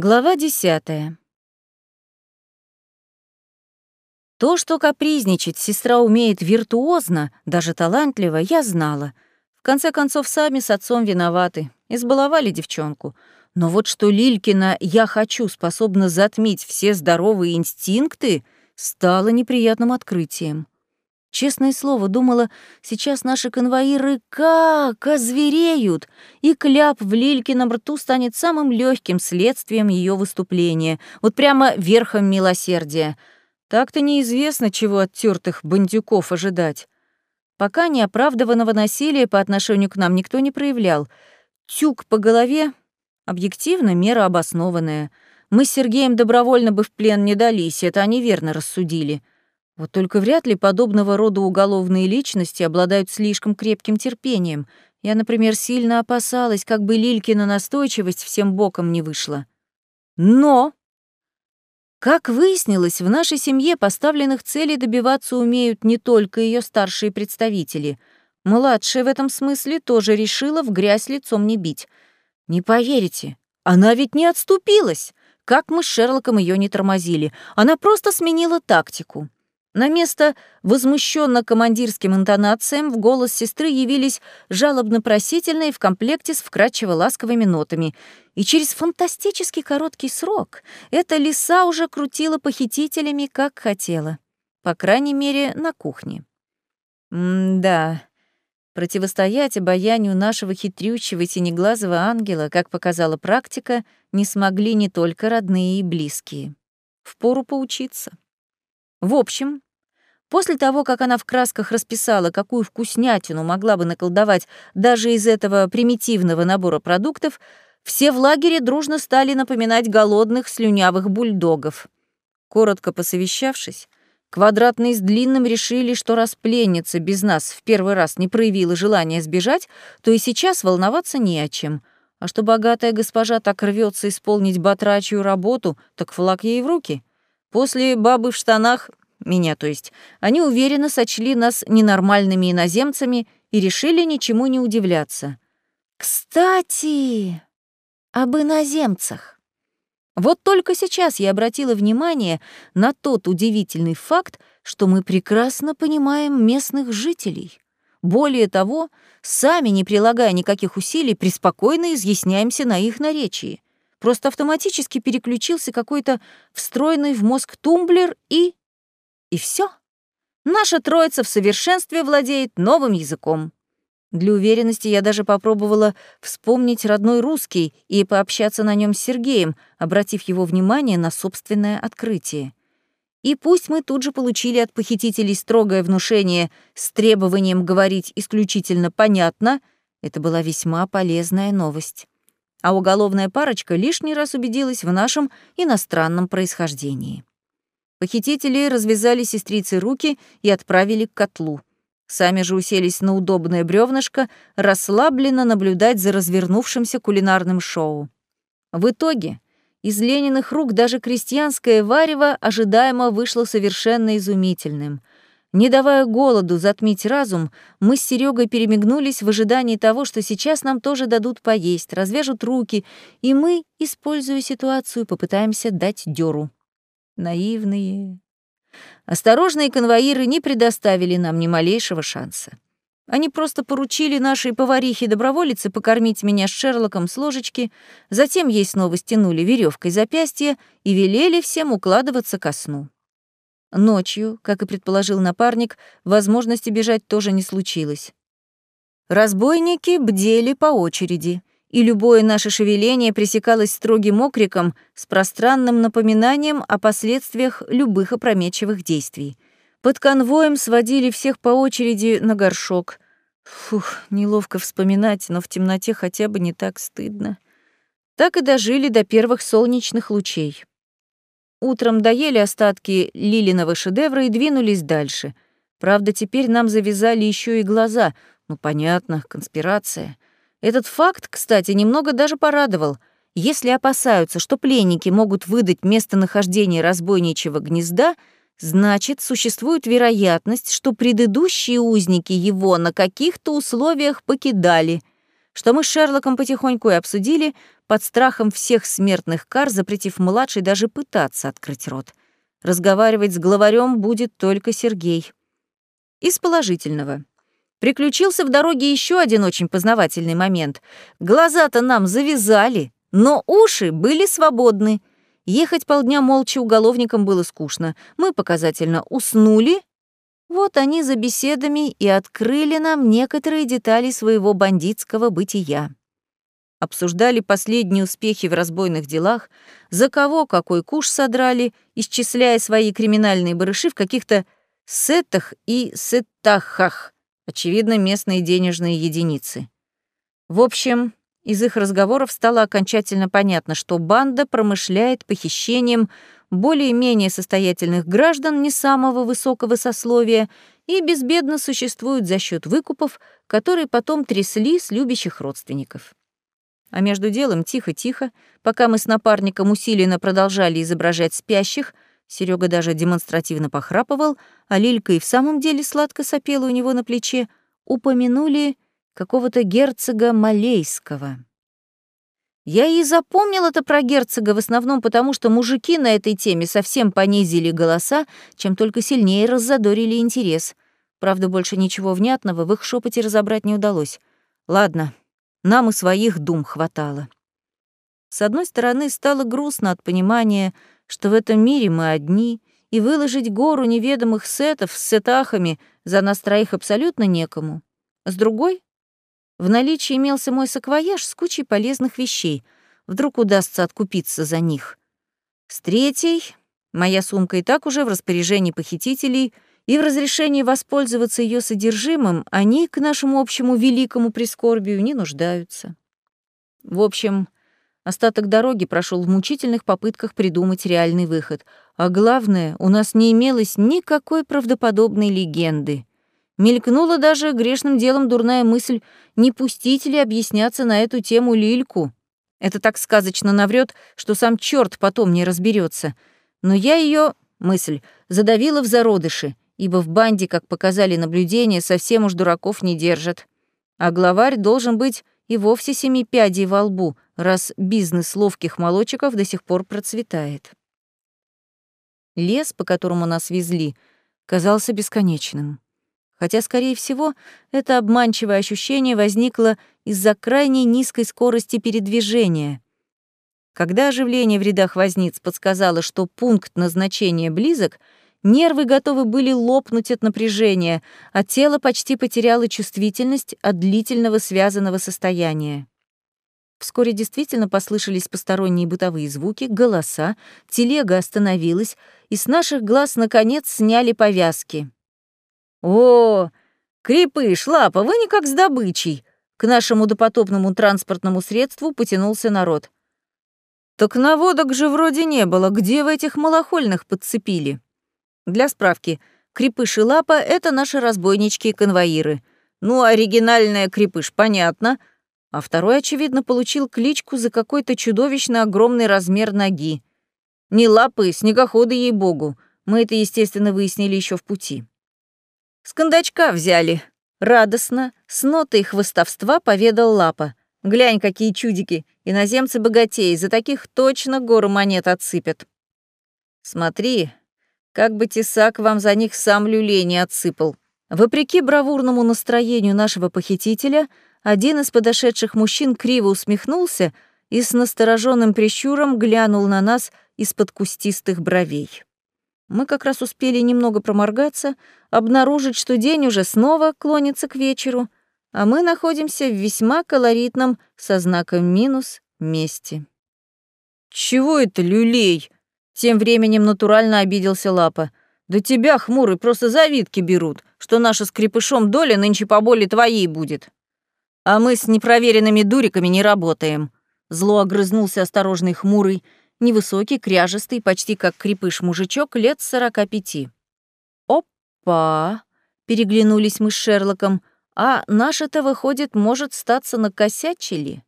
Глава десятая. То, что капризничать сестра умеет виртуозно, даже талантливо, я знала. В конце концов, сами с отцом виноваты. Избаловали девчонку. Но вот что Лилькина «я хочу» способна затмить все здоровые инстинкты, стало неприятным открытием. Честное слово, думала, сейчас наши конвоиры как озвереют, и кляп в Лилькином рту станет самым легким следствием ее выступления, вот прямо верхом милосердия. Так-то неизвестно, чего от тертых бандюков ожидать. Пока неоправданного насилия по отношению к нам никто не проявлял. Тюк по голове — объективно мера обоснованная. Мы с Сергеем добровольно бы в плен не дались, это они верно рассудили — вот только вряд ли подобного рода уголовные личности обладают слишком крепким терпением. Я, например, сильно опасалась, как бы Лилькина настойчивость всем боком не вышла. Но, как выяснилось, в нашей семье поставленных целей добиваться умеют не только ее старшие представители. Младшая в этом смысле тоже решила в грязь лицом не бить. Не поверите, она ведь не отступилась. Как мы с Шерлоком ее не тормозили. Она просто сменила тактику. На место возмущенно командирским интонациям в голос сестры явились жалобно-просительные в комплекте с вкрадчиво-ласковыми нотами. И через фантастически короткий срок эта лиса уже крутила похитителями, как хотела. По крайней мере, на кухне. М-да, противостоять обаянию нашего хитрющего синеглазого ангела, как показала практика, не смогли не только родные и близкие. Впору поучиться. В общем, после того, как она в красках расписала, какую вкуснятину могла бы наколдовать даже из этого примитивного набора продуктов, все в лагере дружно стали напоминать голодных слюнявых бульдогов. Коротко посовещавшись, Квадратные с длинным решили, что раз пленница без нас в первый раз не проявила желания сбежать, то и сейчас волноваться не о чем. А что богатая госпожа так рвется исполнить батрачью работу, так флаг ей в руки. После бабы в штанах, меня то есть, они уверенно сочли нас ненормальными иноземцами и решили ничему не удивляться. Кстати, об иноземцах. Вот только сейчас я обратила внимание на тот удивительный факт, что мы прекрасно понимаем местных жителей. Более того, сами, не прилагая никаких усилий, преспокойно изъясняемся на их наречии. Просто автоматически переключился какой-то встроенный в мозг тумблер и... И все. Наша троица в совершенстве владеет новым языком. Для уверенности я даже попробовала вспомнить родной русский и пообщаться на нем с Сергеем, обратив его внимание на собственное открытие. И пусть мы тут же получили от похитителей строгое внушение с требованием говорить исключительно понятно, это была весьма полезная новость а уголовная парочка лишний раз убедилась в нашем иностранном происхождении. Похитители развязали сестрицы руки и отправили к котлу. Сами же уселись на удобное бревнышко, расслабленно наблюдать за развернувшимся кулинарным шоу. В итоге из Лениных рук даже крестьянское варево ожидаемо вышло совершенно изумительным — не давая голоду затмить разум, мы с Серегой перемигнулись в ожидании того, что сейчас нам тоже дадут поесть, развяжут руки, и мы, используя ситуацию, попытаемся дать дёру. Наивные. Осторожные конвоиры не предоставили нам ни малейшего шанса. Они просто поручили нашей поварихе-доброволице покормить меня с Шерлоком с ложечки, затем ей снова стянули веревкой запястье и велели всем укладываться ко сну. Ночью, как и предположил напарник, возможности бежать тоже не случилось. Разбойники бдели по очереди, и любое наше шевеление пресекалось строгим окриком с пространным напоминанием о последствиях любых опрометчивых действий. Под конвоем сводили всех по очереди на горшок. Фух, неловко вспоминать, но в темноте хотя бы не так стыдно. Так и дожили до первых солнечных лучей. Утром доели остатки Лилиного шедевра и двинулись дальше. Правда, теперь нам завязали еще и глаза. Ну, понятно, конспирация. Этот факт, кстати, немного даже порадовал. Если опасаются, что пленники могут выдать местонахождение разбойничьего гнезда, значит, существует вероятность, что предыдущие узники его на каких-то условиях покидали — что мы с Шерлоком потихоньку и обсудили, под страхом всех смертных кар, запретив младшей даже пытаться открыть рот. Разговаривать с главарем будет только Сергей. Из положительного. Приключился в дороге еще один очень познавательный момент. Глаза-то нам завязали, но уши были свободны. Ехать полдня молча уголовникам было скучно. Мы показательно уснули. Вот они за беседами и открыли нам некоторые детали своего бандитского бытия. Обсуждали последние успехи в разбойных делах, за кого какой куш содрали, исчисляя свои криминальные барыши в каких-то сетах и сетахах, очевидно, местные денежные единицы. В общем, из их разговоров стало окончательно понятно, что банда промышляет похищением более-менее состоятельных граждан не самого высокого сословия и безбедно существуют за счет выкупов, которые потом трясли с любящих родственников. А между делом тихо-тихо, пока мы с напарником усиленно продолжали изображать спящих, Серега даже демонстративно похрапывал, а Лилька и в самом деле сладко сопела у него на плече, упомянули какого-то герцога Малейского. Я и запомнил это про герцога в основном потому, что мужики на этой теме совсем понизили голоса, чем только сильнее раззадорили интерес. Правда, больше ничего внятного в их шепоте разобрать не удалось. Ладно, нам и своих дум хватало. С одной стороны, стало грустно от понимания, что в этом мире мы одни, и выложить гору неведомых сетов с сетахами за нас троих абсолютно некому. С другой, в наличии имелся мой саквояж с кучей полезных вещей. Вдруг удастся откупиться за них. С третьей, моя сумка и так уже в распоряжении похитителей, и в разрешении воспользоваться ее содержимым они к нашему общему великому прискорбию не нуждаются. В общем, остаток дороги прошел в мучительных попытках придумать реальный выход. А главное, у нас не имелось никакой правдоподобной легенды. Мелькнула даже грешным делом дурная мысль, не пустить ли объясняться на эту тему Лильку. Это так сказочно наврет, что сам черт потом не разберется. Но я ее мысль задавила в зародыше, ибо в банде, как показали наблюдения, совсем уж дураков не держат. А главарь должен быть и вовсе семи пядей во лбу, раз бизнес ловких молочиков до сих пор процветает. Лес, по которому нас везли, казался бесконечным хотя, скорее всего, это обманчивое ощущение возникло из-за крайней низкой скорости передвижения. Когда оживление в рядах возниц подсказало, что пункт назначения близок, нервы готовы были лопнуть от напряжения, а тело почти потеряло чувствительность от длительного связанного состояния. Вскоре действительно послышались посторонние бытовые звуки, голоса, телега остановилась, и с наших глаз, наконец, сняли повязки. «О, крепыш, лапа, вы никак с добычей!» К нашему допотопному транспортному средству потянулся народ. «Так наводок же вроде не было. Где вы этих малохольных подцепили?» Для справки, крепыш и лапа — это наши разбойнички-конвоиры. Ну, оригинальная крепыш, понятно. А второй, очевидно, получил кличку за какой-то чудовищно огромный размер ноги. Не лапы, снегоходы, ей-богу. Мы это, естественно, выяснили еще в пути. С кондачка взяли. Радостно, с нотой хвостовства поведал Лапа. Глянь, какие чудики, иноземцы богатеи, за таких точно гору монет отсыпят. Смотри, как бы тесак вам за них сам люлей не отсыпал. Вопреки бравурному настроению нашего похитителя, один из подошедших мужчин криво усмехнулся и с настороженным прищуром глянул на нас из-под кустистых бровей. Мы как раз успели немного проморгаться, обнаружить, что день уже снова клонится к вечеру, а мы находимся в весьма колоритном со знаком минус месте. «Чего это, люлей?» Тем временем натурально обиделся Лапа. «Да тебя, хмурый, просто завидки берут, что наша с крепышом доля нынче по боли твоей будет. А мы с непроверенными дуриками не работаем». Зло огрызнулся осторожный хмурый, невысокий, кряжестый, почти как крепыш мужичок лет сорока пяти. «Опа!» — переглянулись мы с Шерлоком. «А наше-то, выходит, может статься накосячили?»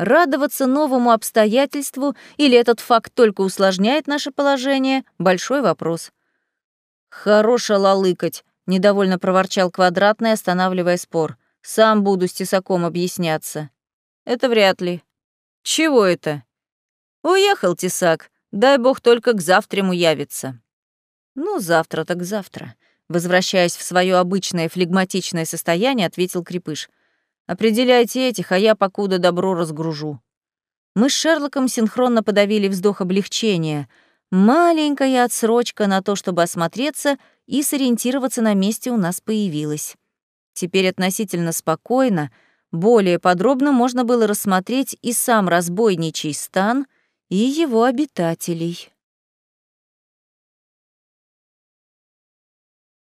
Радоваться новому обстоятельству или этот факт только усложняет наше положение — большой вопрос. «Хорошо лалыкать», — недовольно проворчал Квадратный, останавливая спор. сам буду с тесаком объясняться. Это вряд ли. Чего это? Уехал тесак, дай бог только к завтраму явится. Ну, завтра так завтра. Возвращаясь в свое обычное флегматичное состояние, ответил Крепыш. «Определяйте этих, а я покуда добро разгружу». Мы с Шерлоком синхронно подавили вздох облегчения. Маленькая отсрочка на то, чтобы осмотреться и сориентироваться на месте у нас появилась. Теперь относительно спокойно, более подробно можно было рассмотреть и сам разбойничий стан, и его обитателей.